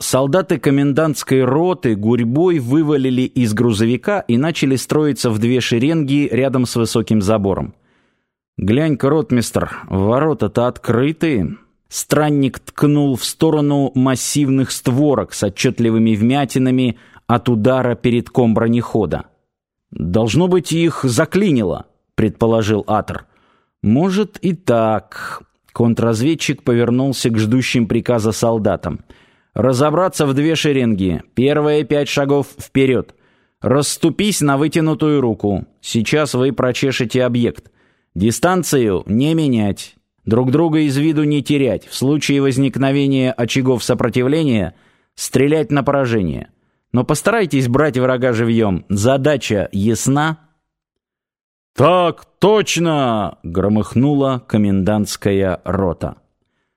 Солдаты комендантской роты гурьбой вывалили из грузовика и начали строиться в две шеренги рядом с высоким забором. «Глянь-ка, ротмистр, ворота-то открыты». Странник ткнул в сторону массивных створок с отчетливыми вмятинами от удара перед бронехода. «Должно быть, их заклинило», — предположил Атор. «Может и так». Контрразведчик повернулся к ждущим приказа солдатам. «Разобраться в две шеренги. Первые пять шагов вперед. Расступись на вытянутую руку. Сейчас вы прочешете объект. Дистанцию не менять. Друг друга из виду не терять. В случае возникновения очагов сопротивления стрелять на поражение. Но постарайтесь брать врага живьем. Задача ясна?» «Так точно!» — громыхнула комендантская рота.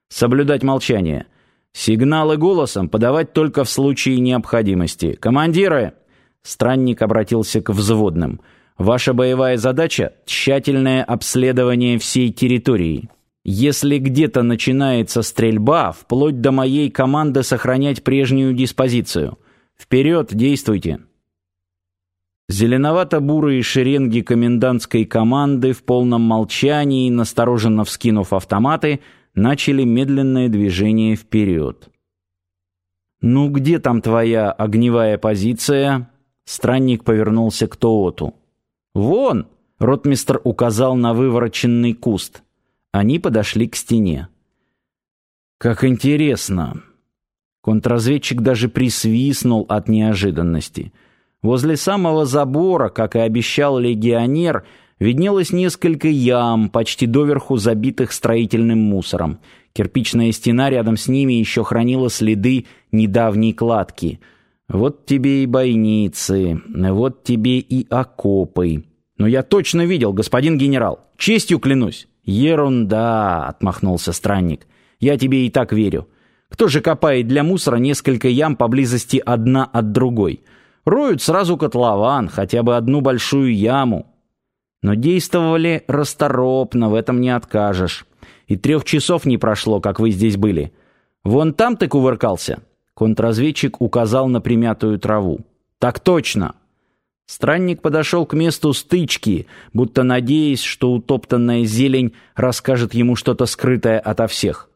«Соблюдать молчание. Сигналы голосом подавать только в случае необходимости. Командиры!» Странник обратился к взводным. «Ваша боевая задача — тщательное обследование всей территории. Если где-то начинается стрельба, вплоть до моей команды сохранять прежнюю диспозицию. Вперед, действуйте!» Зеленовато-бурые шеренги комендантской команды в полном молчании, настороженно вскинув автоматы, начали медленное движение вперед. «Ну где там твоя огневая позиция?» Странник повернулся к Тооту. «Вон!» — ротмистр указал на вывороченный куст. Они подошли к стене. «Как интересно!» Контрразведчик даже присвистнул от неожиданности — Возле самого забора, как и обещал легионер, виднелось несколько ям, почти доверху забитых строительным мусором. Кирпичная стена рядом с ними еще хранила следы недавней кладки. Вот тебе и бойницы, вот тебе и окопы. Но я точно видел, господин генерал, честью клянусь. Ерунда, отмахнулся странник. Я тебе и так верю. Кто же копает для мусора несколько ям поблизости одна от другой? Роют сразу котлован, хотя бы одну большую яму. Но действовали расторопно, в этом не откажешь. И трех часов не прошло, как вы здесь были. Вон там ты кувыркался. Контрразведчик указал на примятую траву. Так точно. Странник подошел к месту стычки, будто надеясь, что утоптанная зелень расскажет ему что-то скрытое ото всех.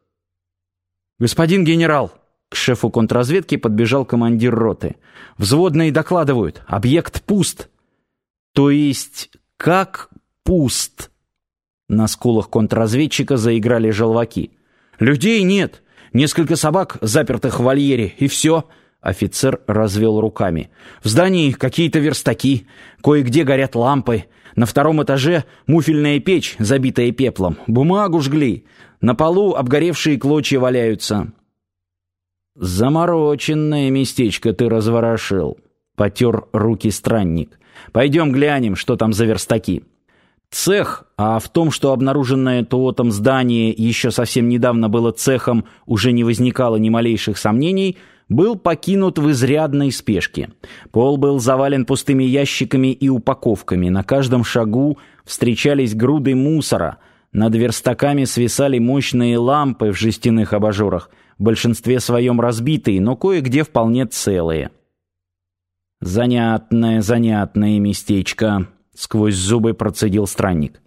«Господин генерал!» К шефу контрразведки подбежал командир роты. «Взводные докладывают. Объект пуст». «То есть как пуст?» На скулах контрразведчика заиграли желваки. «Людей нет. Несколько собак, запертых в вольере, и все». Офицер развел руками. «В здании какие-то верстаки. Кое-где горят лампы. На втором этаже муфельная печь, забитая пеплом. Бумагу жгли. На полу обгоревшие клочья валяются. «Замороченное местечко ты разворошил», — потер руки странник. «Пойдем глянем, что там за верстаки». Цех, а в том, что обнаруженное Туотом здание еще совсем недавно было цехом, уже не возникало ни малейших сомнений, был покинут в изрядной спешке. Пол был завален пустыми ящиками и упаковками, на каждом шагу встречались груды мусора, над верстаками свисали мощные лампы в жестяных абажурах — в большинстве своем разбитые, но кое-где вполне целые. «Занятное, занятное местечко», — сквозь зубы процедил странник.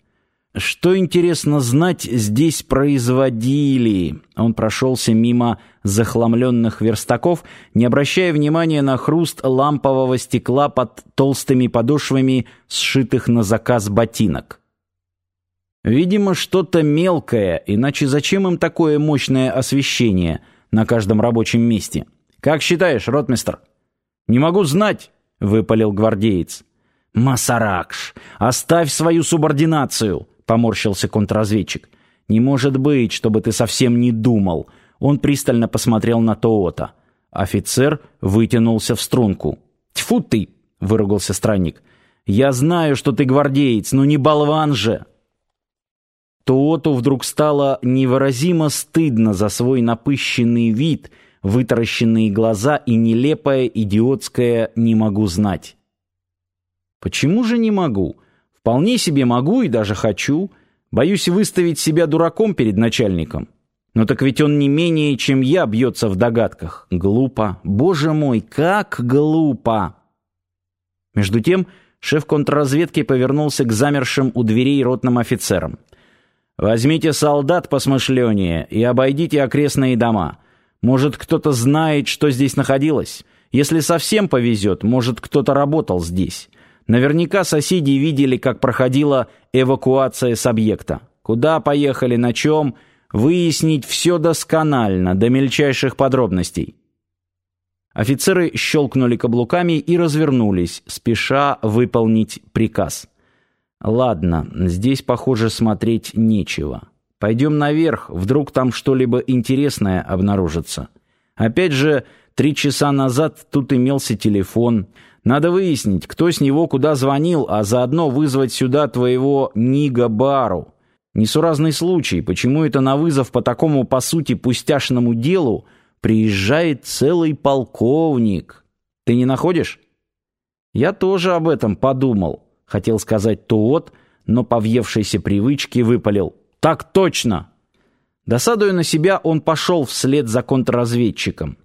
«Что, интересно знать, здесь производили?» Он прошелся мимо захламленных верстаков, не обращая внимания на хруст лампового стекла под толстыми подошвами сшитых на заказ ботинок. Видимо, что-то мелкое, иначе зачем им такое мощное освещение на каждом рабочем месте? Как считаешь, ротмистр? Не могу знать, выпалил гвардеец. Масаракш, оставь свою субординацию, поморщился контрразведчик. Не может быть, чтобы ты совсем не думал. Он пристально посмотрел на Тоота. Офицер вытянулся в струнку. Тьфу ты, выругался странник. Я знаю, что ты гвардеец, но не болван же. Туоту вдруг стало невыразимо стыдно за свой напыщенный вид, вытаращенные глаза и нелепое идиотское «не могу знать». Почему же не могу? Вполне себе могу и даже хочу. Боюсь выставить себя дураком перед начальником. Но так ведь он не менее, чем я, бьется в догадках. Глупо. Боже мой, как глупо! Между тем, шеф контрразведки повернулся к замершим у дверей ротным офицерам. «Возьмите солдат посмышленнее и обойдите окрестные дома. Может, кто-то знает, что здесь находилось? Если совсем повезет, может, кто-то работал здесь. Наверняка соседи видели, как проходила эвакуация с объекта. Куда поехали, на чем, выяснить все досконально, до мельчайших подробностей. Офицеры щелкнули каблуками и развернулись, спеша выполнить приказ. «Ладно, здесь, похоже, смотреть нечего. Пойдем наверх, вдруг там что-либо интересное обнаружится. Опять же, три часа назад тут имелся телефон. Надо выяснить, кто с него куда звонил, а заодно вызвать сюда твоего Нига Бару. Несуразный случай, почему это на вызов по такому, по сути, пустяшному делу приезжает целый полковник. Ты не находишь? Я тоже об этом подумал. Хотел сказать Туот, но по въевшейся привычке выпалил. Так точно! Досадуя на себя, он пошел вслед за контрразведчиком.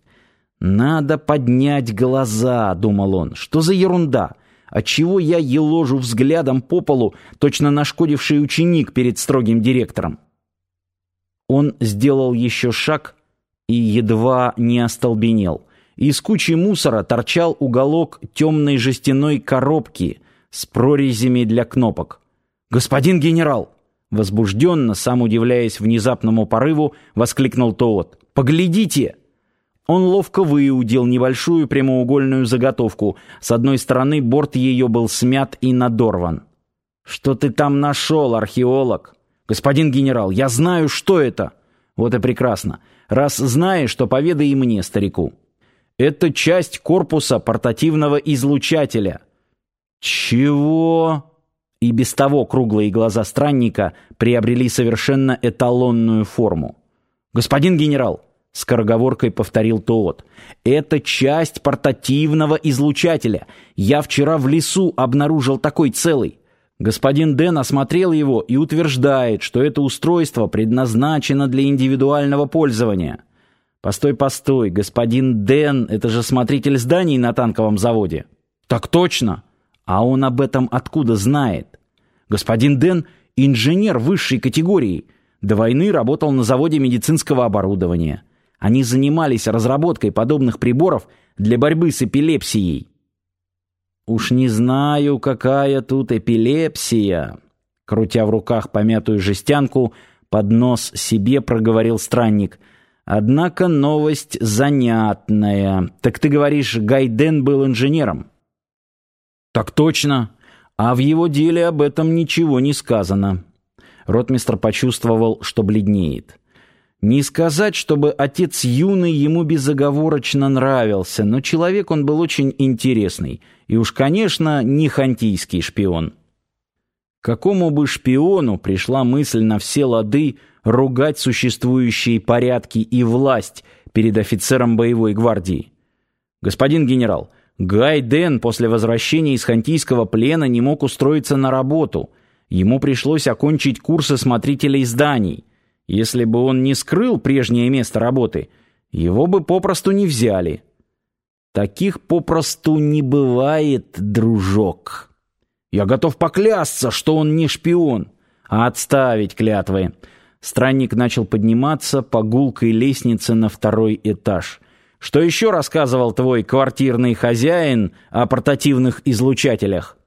«Надо поднять глаза», — думал он. «Что за ерунда? Отчего я еложу взглядом по полу, точно нашкодивший ученик перед строгим директором?» Он сделал еще шаг и едва не остолбенел. Из кучи мусора торчал уголок темной жестяной коробки с прорезями для кнопок. «Господин генерал!» Возбужденно, сам удивляясь внезапному порыву, воскликнул Тоот. «Поглядите!» Он ловко выудил небольшую прямоугольную заготовку. С одной стороны борт ее был смят и надорван. «Что ты там нашел, археолог?» «Господин генерал, я знаю, что это!» «Вот и прекрасно. Раз знаешь, то поведай и мне, старику». «Это часть корпуса портативного излучателя». «Чего?» И без того круглые глаза странника приобрели совершенно эталонную форму. «Господин генерал, скороговоркой повторил Тоот. Это часть портативного излучателя. Я вчера в лесу обнаружил такой целый. Господин Дэн осмотрел его и утверждает, что это устройство предназначено для индивидуального пользования. Постой, постой, господин Дэн это же смотритель зданий на танковом заводе. Так точно. А он об этом откуда знает? Господин Дэн инженер высшей категории. До войны работал на заводе медицинского оборудования. Они занимались разработкой подобных приборов для борьбы с эпилепсией. Уж не знаю, какая тут эпилепсия, крутя в руках помятую жестянку, под нос себе проговорил странник. Однако новость занятная. Так ты говоришь, Гайден был инженером? Так точно. А в его деле об этом ничего не сказано. Ротмистр почувствовал, что бледнеет. Не сказать, чтобы отец юный ему безоговорочно нравился, но человек он был очень интересный, и уж, конечно, не хантийский шпион. Какому бы шпиону пришла мысль на все лады ругать существующие порядки и власть перед офицером боевой гвардии? Господин генерал, Гай Ден после возвращения из хантийского плена не мог устроиться на работу. Ему пришлось окончить курсы смотрителей зданий. Если бы он не скрыл прежнее место работы, его бы попросту не взяли. Таких попросту не бывает, дружок. Я готов поклясться, что он не шпион. А отставить клятвы. Странник начал подниматься по гулкой лестнице на второй этаж. Что еще рассказывал твой квартирный хозяин о портативных излучателях?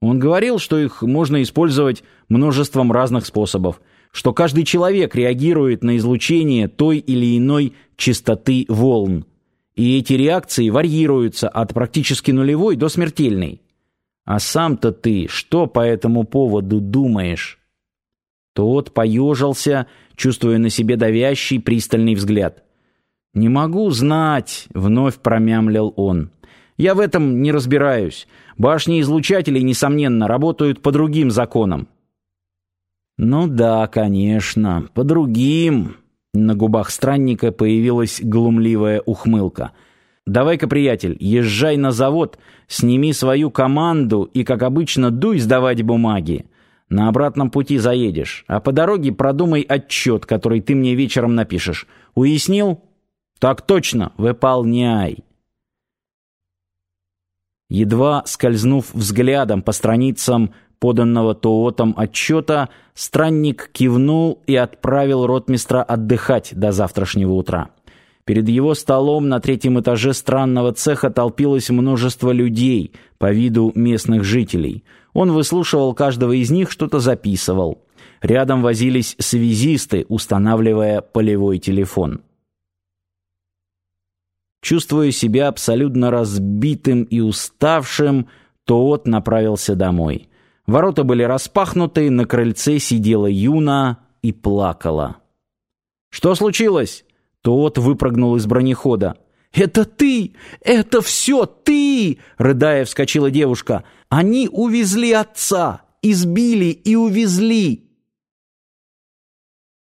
Он говорил, что их можно использовать множеством разных способов что каждый человек реагирует на излучение той или иной частоты волн. И эти реакции варьируются от практически нулевой до смертельной. А сам-то ты что по этому поводу думаешь? Тот поежился, чувствуя на себе давящий пристальный взгляд. «Не могу знать», — вновь промямлил он. «Я в этом не разбираюсь. Башни излучателей, несомненно, работают по другим законам. «Ну да, конечно, по другим...» На губах странника появилась глумливая ухмылка. «Давай-ка, приятель, езжай на завод, сними свою команду и, как обычно, дуй сдавать бумаги. На обратном пути заедешь, а по дороге продумай отчет, который ты мне вечером напишешь. Уяснил? Так точно, выполняй. Едва скользнув взглядом по страницам поданного Тоотом отчета, странник кивнул и отправил ротмистра отдыхать до завтрашнего утра. Перед его столом на третьем этаже странного цеха толпилось множество людей, по виду местных жителей. Он выслушивал каждого из них, что-то записывал. Рядом возились связисты, устанавливая полевой телефон. Чувствуя себя абсолютно разбитым и уставшим, Тоот направился домой. Ворота были распахнуты, на крыльце сидела Юна и плакала. «Что случилось?» Тот выпрыгнул из бронехода. «Это ты! Это все ты!» Рыдая, вскочила девушка. «Они увезли отца! Избили и увезли!